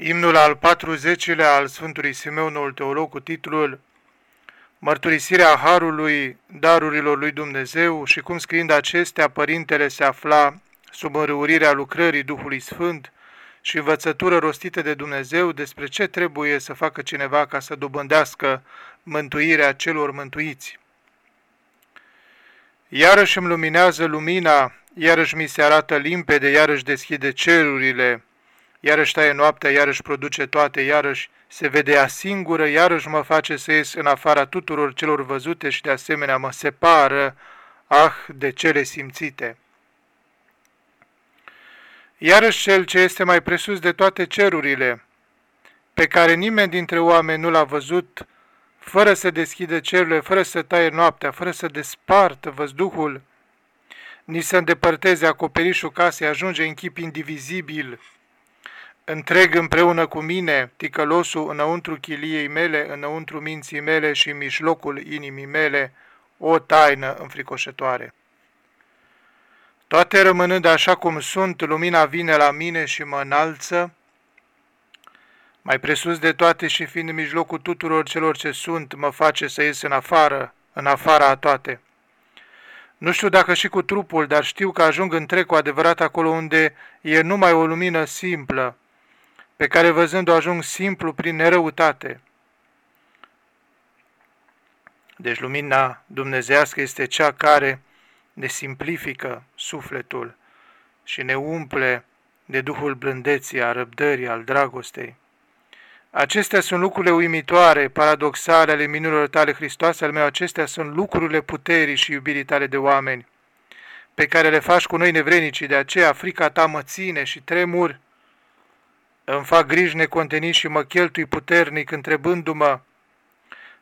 Imnul al 40-lea al Sfântului Simeon, noul teolog, cu titlul Mărturisirea Harului, darurilor lui Dumnezeu și cum scriind acestea, Părintele se afla sub înrăurirea lucrării Duhului Sfânt și învățătură rostită de Dumnezeu despre ce trebuie să facă cineva ca să dobândească mântuirea celor mântuiți. Iarăși îmi luminează lumina, iarăși mi se arată limpede, iarăși deschide cerurile, iarăși taie noaptea, iarăși produce toate, iarăși se vede ea singură, iarăși mă face să ies în afara tuturor celor văzute și de asemenea mă separă, ah, de cele simțite. Iarăși cel ce este mai presus de toate cerurile, pe care nimeni dintre oameni nu l-a văzut, fără să deschidă cerurile, fără să taie noaptea, fără să despartă văzduhul, ni să îndepărteze acoperișul casei, ajunge în chip indivizibil, întreg împreună cu mine, ticălosul înăuntru chiliei mele, înăuntru minții mele și în mijlocul inimii mele, o taină înfricoșătoare. Toate rămânând așa cum sunt, lumina vine la mine și mă înalță, mai presus de toate și fiind în mijlocul tuturor celor ce sunt, mă face să ies în afară, în afara a toate. Nu știu dacă și cu trupul, dar știu că ajung întreg cu adevărat acolo unde e numai o lumină simplă, pe care văzând-o ajung simplu prin nerăutate. Deci lumina dumnezească este cea care ne simplifică sufletul și ne umple de Duhul blândeții, a răbdării, al dragostei. Acestea sunt lucrurile uimitoare, paradoxale ale minunilor tale, Hristoase, al meu, acestea sunt lucrurile puterii și iubirii tale de oameni, pe care le faci cu noi nevrenicii, de aceea frica ta mă ține și tremur, îmi fac griji necontenit și mă cheltui puternic, întrebându-mă,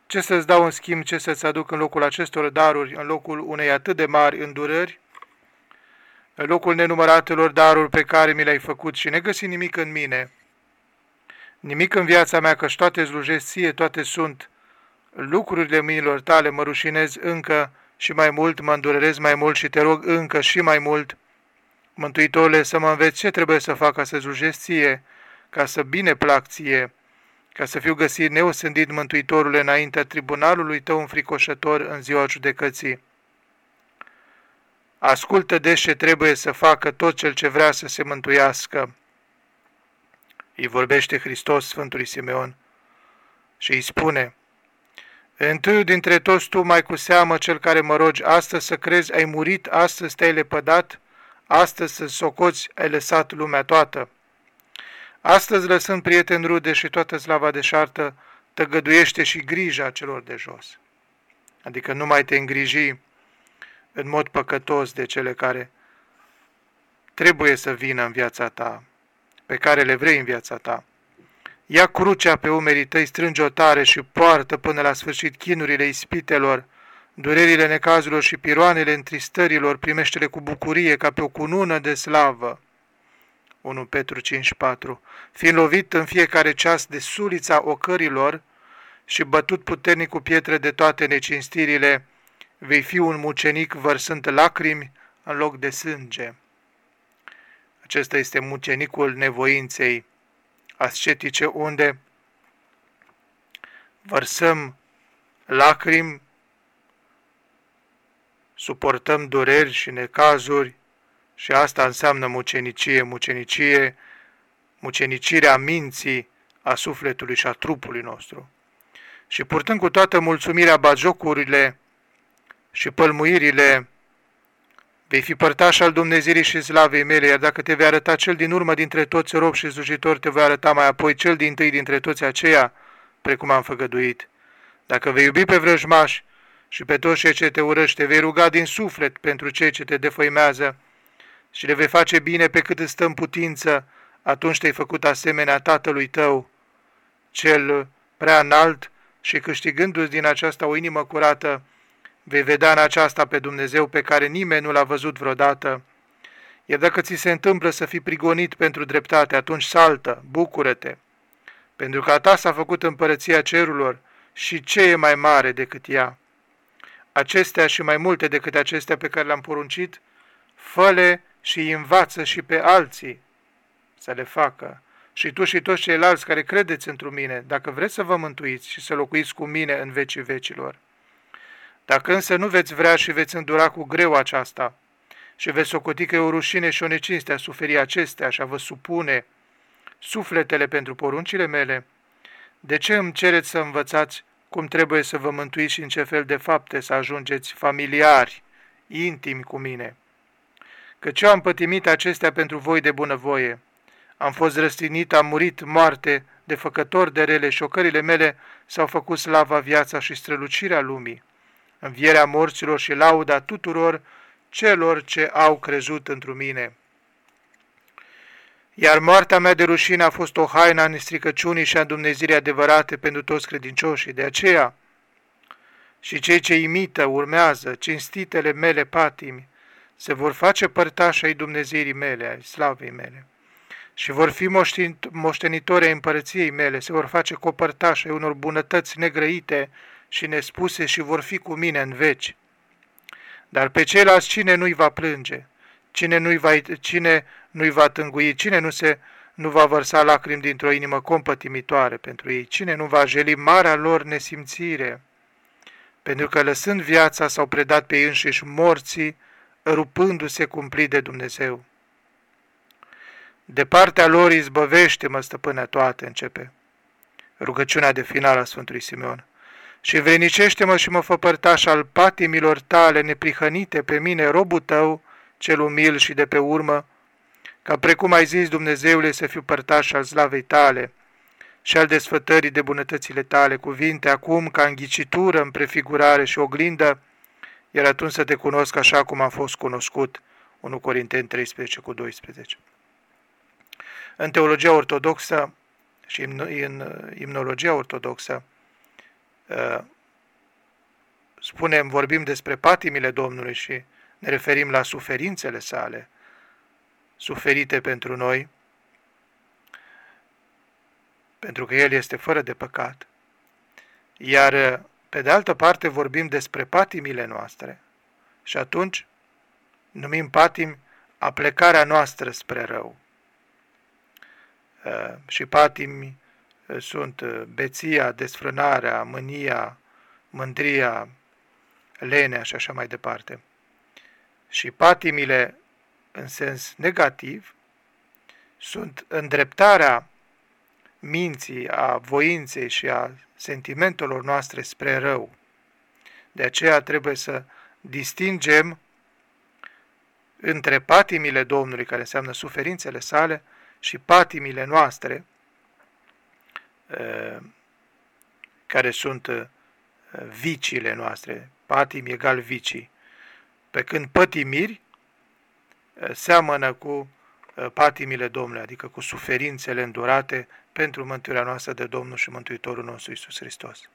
ce să-ți dau în schimb, ce să-ți aduc în locul acestor daruri, în locul unei atât de mari îndurări, în locul nenumăratelor daruri pe care mi le-ai făcut și ne găsi nimic în mine, nimic în viața mea, că toate slujesc ție, toate sunt lucrurile mâinilor tale, mă rușinez încă și mai mult, mă îndurerez mai mult și te rog încă și mai mult, Mântuitorule, să mă înveți ce trebuie să fac ca să slujesc ție, ca să bine plac ție, ca să fiu găsit neosândit Mântuitorule înaintea tribunalului tău înfricoșător în ziua judecății. Ascultă de ce trebuie să facă tot cel ce vrea să se mântuiască. Îi vorbește Hristos Sfântului Simeon și îi spune, Întâi dintre toți tu mai cu seamă cel care mă rogi astăzi să crezi ai murit, astăzi te-ai lepădat, astăzi să socoți ai lăsat lumea toată. Astăzi, lăsând prieteni rude și toată slava deșartă, tăgăduiește și grija celor de jos. Adică nu mai te îngriji în mod păcătos de cele care trebuie să vină în viața ta, pe care le vrei în viața ta. Ia crucea pe umerii tăi, strânge-o tare și poartă până la sfârșit chinurile ispitelor, durerile necazurilor și piroanele întristărilor, primește-le cu bucurie ca pe o cunună de slavă. 1 Petru 5.4 Fiind lovit în fiecare ceas de sulița ocărilor și bătut puternic cu pietre de toate necinstirile, vei fi un mucenic vărsând lacrimi în loc de sânge. Acesta este mucenicul nevoinței ascetice, unde vărsăm lacrimi, suportăm dureri și necazuri, și asta înseamnă mucenicie, mucenicie, mucenicirea minții, a sufletului și a trupului nostru. Și purtând cu toată mulțumirea bajocurile și pălmuirile, vei fi părtaș al Dumnezeirii și slavei mele, iar dacă te vei arăta cel din urmă dintre toți rob și slujitori, te voi arăta mai apoi cel din tâi dintre toți aceia, precum am făgăduit. Dacă vei iubi pe vrăjmași și pe toți cei ce te urăște, vei ruga din suflet pentru cei ce te defăimează, și le vei face bine pe cât îți stă în putință, atunci te-ai făcut asemenea tatălui tău, cel prea înalt, și câștigându-ți din aceasta o inimă curată, vei vedea în aceasta pe Dumnezeu pe care nimeni nu l-a văzut vreodată. Iar dacă ți se întâmplă să fii prigonit pentru dreptate, atunci saltă, bucură-te, pentru că a ta s-a făcut împărăția cerurilor și ce e mai mare decât ea. Acestea și mai multe decât acestea pe care le-am poruncit, fă și învață și pe alții să le facă și tu și toți ceilalți care credeți într mine, dacă vreți să vă mântuiți și să locuiți cu mine în vecii vecilor. Dacă însă nu veți vrea și veți îndura cu greu aceasta și veți socoti că e o rușine și o necinste a suferi acestea și a vă supune sufletele pentru poruncile mele, de ce îmi cereți să învățați cum trebuie să vă mântuiți și în ce fel de fapte să ajungeți familiari, intimi cu mine? Căci eu am pătimit acestea pentru voi de bunăvoie. Am fost răstinit, am murit moarte de făcători de rele și șocările mele s-au făcut slava viața și strălucirea lumii, învierea morților și lauda tuturor celor ce au crezut într mine. Iar moartea mea de rușine a fost o haină a nestricăciunii și a Dumnezeirii adevărate pentru toți credincioșii. De aceea, și cei ce imită, urmează, cinstitele mele patimi, se vor face părtași ai Dumnezeirii mele, ai slavei mele, și vor fi moștenitori ai împărăției mele, se vor face copărtași ai unor bunătăți negrăite și nespuse și vor fi cu mine în veci. Dar pe ceilalți cine nu-i va plânge? Cine nu-i va, cine nu-i va tângui? Cine nu se nu va vărsa lacrimi dintr-o inimă compătimitoare pentru ei? Cine nu va jeli marea lor nesimțire? Pentru că lăsând viața s-au predat pe ei înșiși morții, rupându-se cumplit de Dumnezeu. De partea lor izbăvește-mă, stăpâne toate, începe rugăciunea de final a Sfântului Simeon și vrenicește-mă și mă fă părtaș al patimilor tale neprihănite pe mine, robul tău, cel umil și de pe urmă, ca precum ai zis, Dumnezeule, să fiu părtaș al slavei tale și al desfătării de bunătățile tale, cuvinte acum ca înghicitură, în prefigurare și oglindă, iar atunci să te cunosc așa cum am fost cunoscut. 1 Corinteni 13 cu 12. În teologia ortodoxă și în, în imnologia ortodoxă, Uh, spunem, vorbim despre patimile Domnului și ne referim la suferințele sale, suferite pentru noi, pentru că El este fără de păcat. Iar, uh, pe de altă parte, vorbim despre patimile noastre și atunci numim patim aplecarea noastră spre rău. Uh, și patimi sunt uh, beția, desfrânarea, mânia, mândria, lenea și așa mai departe. Și patimile, în sens negativ, sunt îndreptarea minții, a voinței și a sentimentelor noastre spre rău. De aceea trebuie să distingem între patimile Domnului, care înseamnă suferințele sale, și patimile noastre, Uh, care sunt uh, viciile noastre, patim egal vicii, pe când pătimiri uh, seamănă cu patimile Domnului, adică cu suferințele îndurate pentru mântuirea noastră de Domnul și Mântuitorul nostru Iisus Hristos.